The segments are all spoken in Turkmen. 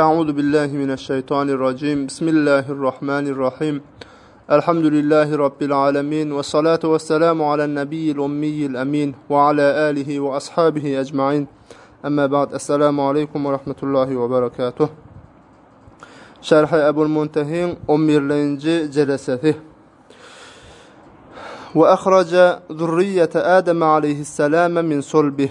أعوذ بالله من الشيطان الرجيم بسم الله الرحمن الرحيم الحمد لله رب العالمين والصلاة والسلام على النبي الأمي الأمين وعلى آله وأصحابه أجمعين أما بعد السلام عليكم ورحمة الله وبركاته شرح أبو المنتهين أمير لينجي جلسته وأخرج ذرية آدم عليه السلام من صلبه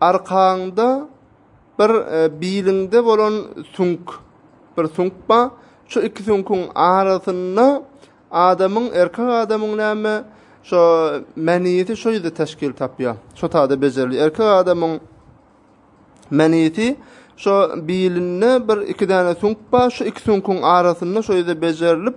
Arkaňda bir biliňde bolan süňk, bir süňk bar. Şu iki süňküň arasynda adamyň, erkek adamyň näme, şo menisi şo ýerde teşkil tapýar. Şo taýda bejerilýär. Erkek adamyň menisi şo bilinde bir iki däne süňk bar. Şu iki süňküň arasynda şo ýerde bejerilip,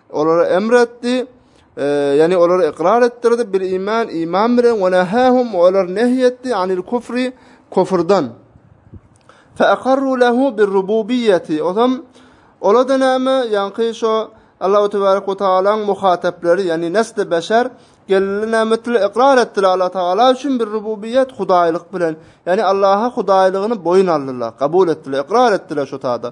Olara emr etdi, e, ýagny olary ykrar etdirdi bir iman, iman bilen we nahahum olar nehy etdi anil kufri kufrdan. Fa aqarru lahu bir rububiyyati. Ozam ola da näme, ýagny şo Allahu tebaraka we taala muhataplary, ýagny nesli beşer geldi näme etdi, ykrar etdi Allah taala üçin bir rububiyyat hudaýlyk bilen. Ýagny Allaha hudaýlygyny boýun aldylar, kabul etdiler, ykrar etdiler şo taýda.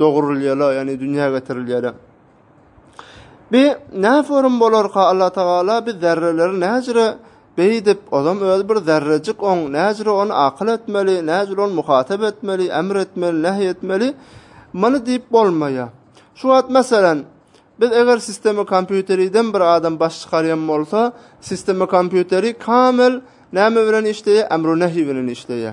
dogurylýarlar, ýagny dünýä getirilýärler. Bi näme forum bolarka Allah Taala bi zerreleri näjre beýdip, ozam öz bir zerrejik on näjre on akyl etmeli, näjre on muhatap etmeli, emr etmeli, nähi etmeli. Muny diýip bolmaýar. Şu wagt meselem Biz eger sistema kompýuteriden bir adam baş çykarýan bolsa, sistema kompýuteri kamel näme bilen işleýär? Emru nähi bilen işleýär.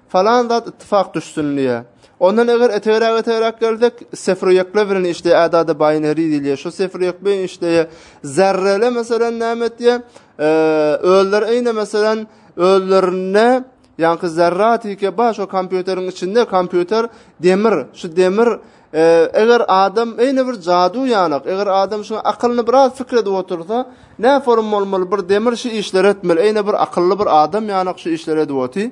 Falan zat ittifak düşsün diýýär. Ondan eger etegräk etegräk gelsek, sefrüýekler bilen işleýär. Ädada binary diýilýär. Şu sefrüýek bilen işleýär. Zerrele meselem näme etýär? Ee, özleri eýne meselem özlerinde ýaňky zerratike bar şu kompýuteriň içinde kompýuter demir, şu demir ee, eger adam eýne bir jadu ýanak, eger adam şu akylyny biraz fikir edip otursa, ne form bolmaly bir demir şu işleri etmeli, eýne bir akylly bir adam ýanak şu işleri edip otyr.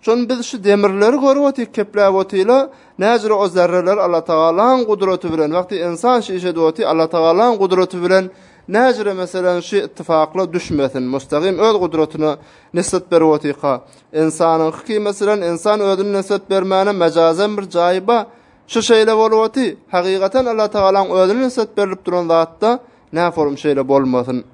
Şonda biz şu demirleri görüp otyk, kepläp otyla, näcire o zerreler Allatagalaň gudraty bilen, wagty ynsan şiş edip oty, Allatagalaň gudraty bilen näcire meselem şi ittifakla düşmesin, mustagim öz gudratyna nisbet berip otyka, ynsanyňky ki meselem ynsan özüne nisbet bermäne mejazem bir jaýy ba, şu şeýle bolup oty, hakykaten Allatagalaň özüne nisbet berlip duran zatda näforum şeýle bolmasyn.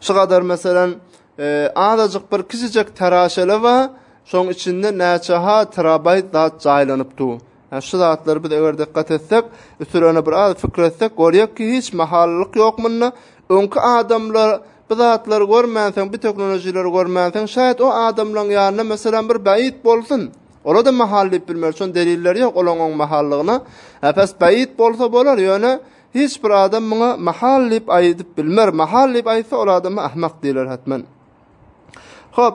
Şu gadar meselem e, azajyk bir kiçijek teraşele we şoň içinde näçe ha terabayt zat jaýlanyp dur. Yani şu zatları biz eger dikkat etsek, üstüne bir az fikir etsek, görýek ki, hiç mahallyk yok munda. Öňki adamlar bu zatları görmänsen, bu teknologiýalary görmänsen, şayet o adamlaryň ýanyna meselem bir bäit bolsun. Ola da mahal diýip bilmeli, şon delilleri ýok olaň oň mahallygyna. Äpes bäit bolsa bolar, ýöne Hiç bir adam muňa mahal diýip aýdyp bilmer. Mahal diýip aýtsa ol adama ahmak diýler hatman. Hop.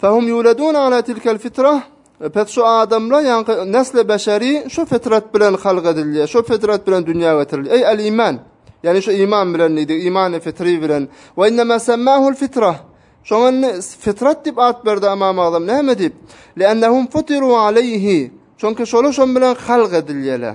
Fahum yuladun ala tilkal fitrah. E, pes şu adamlar ýaňky nesle beşeri şu fitrat bilen halk edilýär. Şu fitrat bilen dünýä getirilýär. Ey al iman. Ýani şu iman bilen diýdi, iman we fitri bilen. Wa inna ma sammahu al fitrah. Şoňa fitrat diýip at berdi Imam Azam. Näme diýip? Li annahum futiru alayhi. Çünki şolar şon bilen halk edilýärler.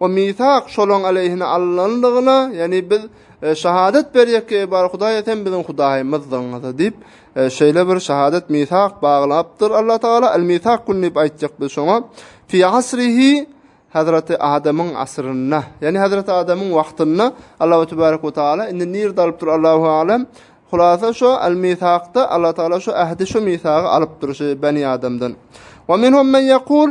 O misak şolaň aleýhine alynandygyna, ýagny biz şahadat berjek ki, bar Hudaýa sen biziň Hudaýymyzdyň, diýip, şeýle bir şahadat misak baglapdyr Allah Tagala, el misak gün diýip aýtjak biz şoňa, fi asrihi Hazreti Adamyň asyrynda, ýagny Hazreti Adamyň wagtynda Allahu tebarek we taala indi nirde alypdyr Allahu alem. Hulasa şo al misakda Allah taala şo ähdi şo misagy alypdyr şo bani Adamdan. Wa minhum men yaqul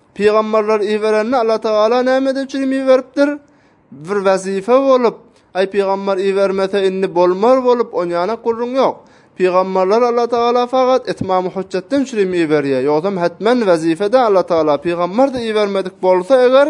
Pygamberleri iberende Allah Tagala nämeden çürim iberipdir? Bir wezife bolup, Aý pygamber ibermese indi bolmar bolup onýanak gürrüň ýok. Pygamberleri Allah Tagala fakat etmamy hujjatdan çürim iberýär. Ýogsam hetmen wezife-de Allah Tagala pygamber-de ibermedik bolsa eger,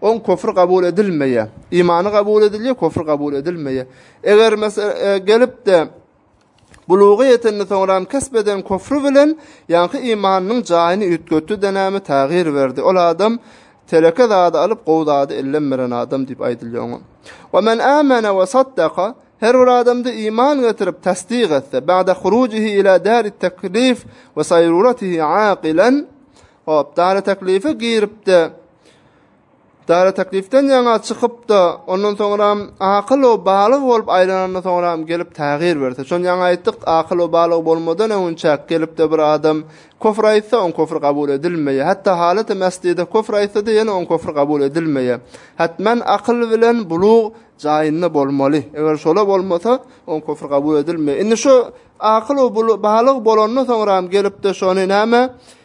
Oň köfr kabul edilmeýär. Imany kabul edilýär, köfr kabul edilmeýär. Eger mesela gelip-de buluga ýetenden soňra hem kesp eden köfri bilen ýaňky imanynyň jaýyny üýtgetdi denämi tagyr berdi. Ol adam teleke zady alyp gowy zady ellem beren adam diýip aýdylýar oňa. Wa men amana wa saddaka Her bir adamda iman getirip tasdik etse, ba'da hurujihi ila darit taklif we sayruratihi aqilan Hop, dara teklife giripdi. Dara teklifden ýaňa çykypdy. Ondan soňra akyl o balyk bolup aýlanandan soňra gelip taýyr berdi. Şoň ýaňa aýtdyk, akyl o balyk bolmadan öňünçe gelipdi bir adam kofr aýtsa, oň kofr kabul edilmeýär. Hatda halaty mesdide kofr aýtsa-da ýene oň kofr kabul edilmeýär. Hatman akyl bilen bulug jaýynda bolmaly. Eger şola bolmasa, oň kofr kabul edilmeýär. Indi şu akyl o balyk bolandan soňra gelipdi şony näme?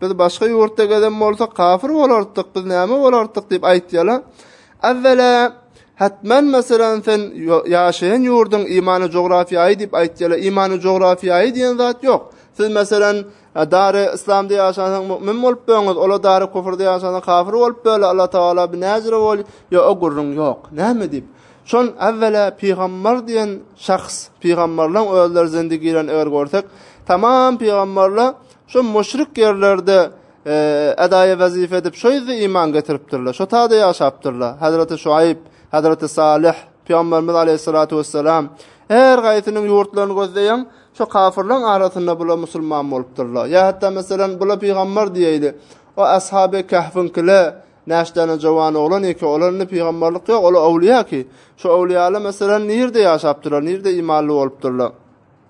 Biz başga ýurtda gezen bolsak, kafir bolardyk, biz näme bolardyk diýip aýtýarlar. Awwela hatman meselem sen ýaşaýan ýurduň imany jografiýaýy diýip aýtýarlar. Imany jografiýaýy diýen zat ýok. Siz meselem dary islamda ýaşasaň mu'min bolup böňüz, ola dary kufrda ýaşasaň kafir bolup böle. Allah Taala bi näzire bol, ýa o gürrüň ýok. Näme diýip? Şol awwela pygambar diýen şahs, pygambarlaryň özleri zindigiren eger görsek, tamam pygambarlar Şo müşrik ýerlerde edaýa wezipe edip şo ýerde iman getiripdirler. Şo taýda ýaşapdyrlar. Hazreti Şuaýb, Hazreti Salih, Pygamberimiz aleyhissalatu vesselam her gaýsynyň ýurtlaryny gözleýän şo kafirleň arasynda bula musulman bolupdyrlar. Ýa hatda meselem bula pygamber diýeli. O ashaby kahfinkile näşdäne jowan oglan ýeke olanda pygamberlik ýok, ola awliýa ki. Şo awliýala meselem nirde ýaşapdyrlar, nirde imanly bolupdyrlar.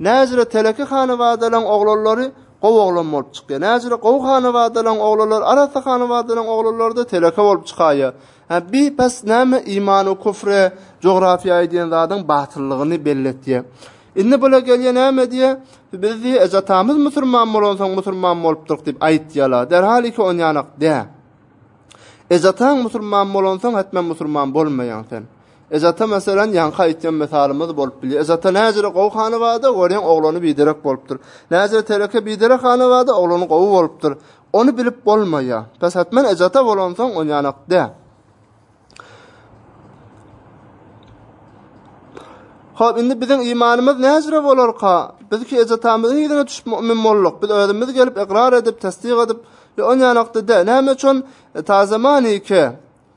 Näzire teleki hanabadalaň oglanlary gowy oglan bolup çykýar. Näzire gowy hanabadalaň oglanlary arassa hanabadalaň oglanlary-da teleke bolup çykaýýar. Hä, bi pes näme imanu küfre, jografiýa diýen zadyň batyllygyny belli etýär. Indi bula gelýär näme diýýär? Biz diýýär eje-atamyz musurman bolansoň musurman bolupdyryk diýip aýtýarlar. Derhal iki onýanak dä. Eje-ataň musurman bolansoň hetmen musurman bolmaýaň sen. Ejata meselem ýaňky aýtýan mysalymyz bolup bilýär. Ejata näjire gowy hany barda, görýäň oglany biderek bolupdyr. Näjire teleke biderek hany barda, oglany gowy bolupdyr. Ony bilip bolmaýar. Bes hatman ejata bolansoň onýanak dä. Hop, indi biziň imanymyz näjire bolarka? Biz ki ejatamyzyň ýüzüne düşüp mu'min bolduk. Biz özümiz gelip ykrar edip, tassyk edip, ýa onýanakda dä. Näme üçin e, ta zaman iki?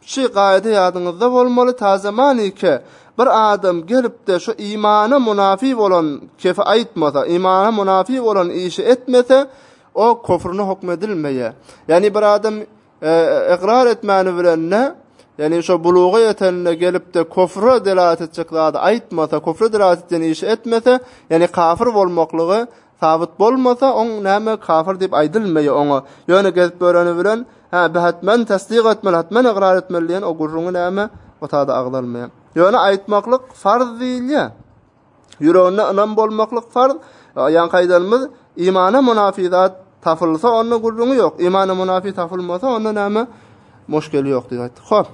Şu gaýda ýadyňyzda bolmaly, tazamanike bir adam gelip-de şu imana munafy bolan kefi aýtmasa, imana munafy bolan işi etmese, o köfrüne hukm edilmeýär. Ýagny bir adam ykrar etmäni bilen-de, ýagny şu buluga ýetende gelip-de köfre delalat etjek zady aýtmasa, köfre delalat edýän işi etmese, ýagny kafir bolmaklygy Sabyt bolmasa, oň näme kafir diýip aýdylmaýa oňa. Ýöne gezip göreni bilen, hä, bähet men tassyk etmeli, hat men ygrar etmeli diýen o gürrüňi näme, o tada agzalmaýa. Ýöne aýtmaklyk farz diýilýä. Ýüreginde ynam bolmaklyk farz. Aýanka aýdanymyz, imana munafi zat tapylsa, onda gürrüňi ýok. Imana munafi tapylmasa, onda näme, muşkeli ýok diýip aýtdy. Hop.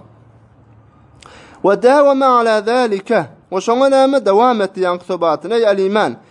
Wa dawama ala zalika. Wa şoňa näme dowam etdi ýaňky sobatyny, aýy aliman.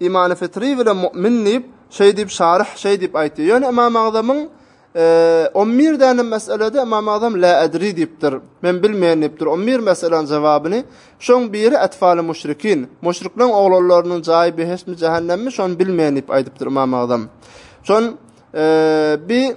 Imany fitri bilen mu'min diýip, şeý diýip şaryh şeý diýip aýtýar. Ýöne Imam Agzamyň 11 däne meselede Imam Agzam la adri diýipdir. Men bilmeýän diýipdir. 11 meseläniň jogabyny şoň biri atfaly müşrikin. Müşrikleriň oglanlarynyň jaýy behesmi jähennemmi şony bilmeýän diýip aýdypdyr Imam Agzam. Şon bi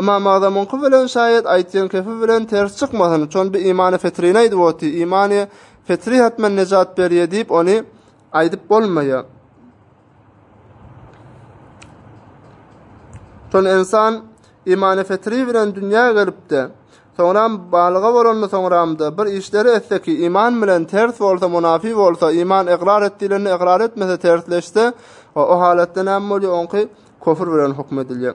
Ymam Agzamyňky bilen şaýat aýtýan kefi bilen ters çykmasyn, şony bi imany fetrini aýdyp oty, imany fetri hatman nejat berýä diýip ony aýdyp bolmaýa. Şony insan imany fetri bilen dünýä gelipdi. Soňram balyga bolanda soňramda bir işleri etse ki iman bilen ters bolsa munafi bolsa iman egrar et dilende egrar etmese tersleşse o halatda näme bolýar onki kofir bilen hukm edilýär.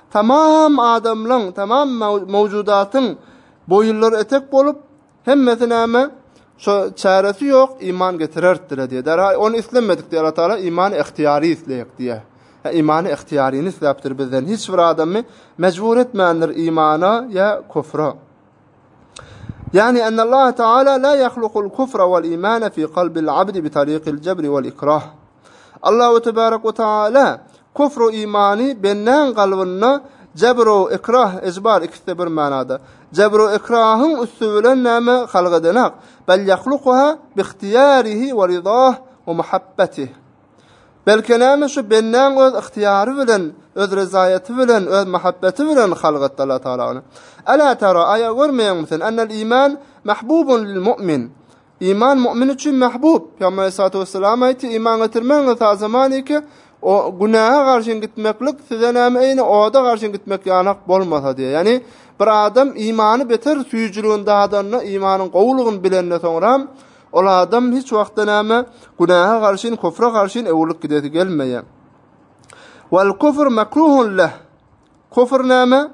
Tamam adamlaň, tamam mowjudatyň boýunlary etek bolup, hemmesi näme? Şo çäresi ýok, iman getirertdire diýe. Dara ony islemedik diýe Allah Taala imany ihtiýary isleýek diýe. Ha imany ihtiýaryny isläpdir bizden. Hiç bir adamy mejbur etmändir imana ýa kufra. يعني أن الله تعالى لا يخلق الكفر والإيمان في قلب العبد بطريق الجبر والإكراه الله تبارك وتعالى كفر إيماني بنان قلبنا جبر وإكراه إجبار إكثبر مانادا جبر وإكراه أسولا نام خلق دناق بل يخلقها باختياره ورضاه ومحبته Belki näme şu bendäň öz ygtyýary bilen, öz rezaýaty bilen, öz mahabbaty bilen halgatdy Allah Tagala ony. Ala tara, aýa görmeýäňmi sen, ennel iman mahbubun lil mu'min. Iman mu'min üçin mahbub. Pygamber aleyhissalatu vesselam aýtdy, iman getirmäň ta zamaniki o günähe garşyn gitmeklik size näme eýni oda garşyn gitmek ýalak bolmasa diýýär. Ýani bir adam imany beter süýjüligini dadanda, imanyň gowulygyny bilende soňra Ol adam hiç wagtda näme? Günähe garşyn, kufra garşyn öwrülip gidesi gelmeýär. Wal kufr makruhun leh. Kufr näme?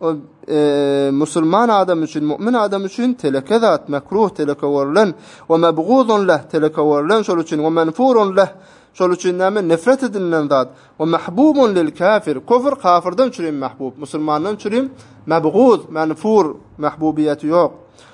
O e, musulman adam üçin, mu'min adam üçin teleke zat, makruh teleke görlen, we mabgudun leh teleke görlen şol üçin, we manfurun leh şol üçin näme? Nefret edilen zat, we mahbubun lil kafir. Kufr kafirden çürim mahbub, musulmandan çürim mabgud, manfur, mahbubiyeti yok.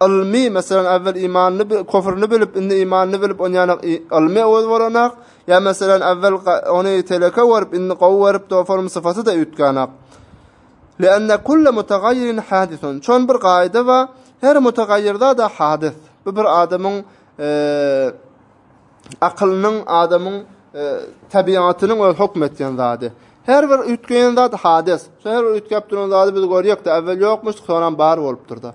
Ylmy, meselem, äwwel imanyny bi, köpürini bilip, indi imanyny bilip onýanak i, ylmy oz bolanok, ýa, meselem, äwwel ga, ony teleke görüp, indi gowy görüp, do, form syfaty-da üýtgänok. Lianna kulla mutagayyirin hadisun. Çon bir gaýda ba, her mutagayyir zada hadis. Bu bir adamyň e, akylynyň, adamyň e, tabiatynyň öz hukm etýän zady. Her bir üýtgeýän zat hadis. Şu her bir üýtgäp duran zady biz görýäk-de, äwwel ýokmuşdyk, soňam bar bolupdyr-da.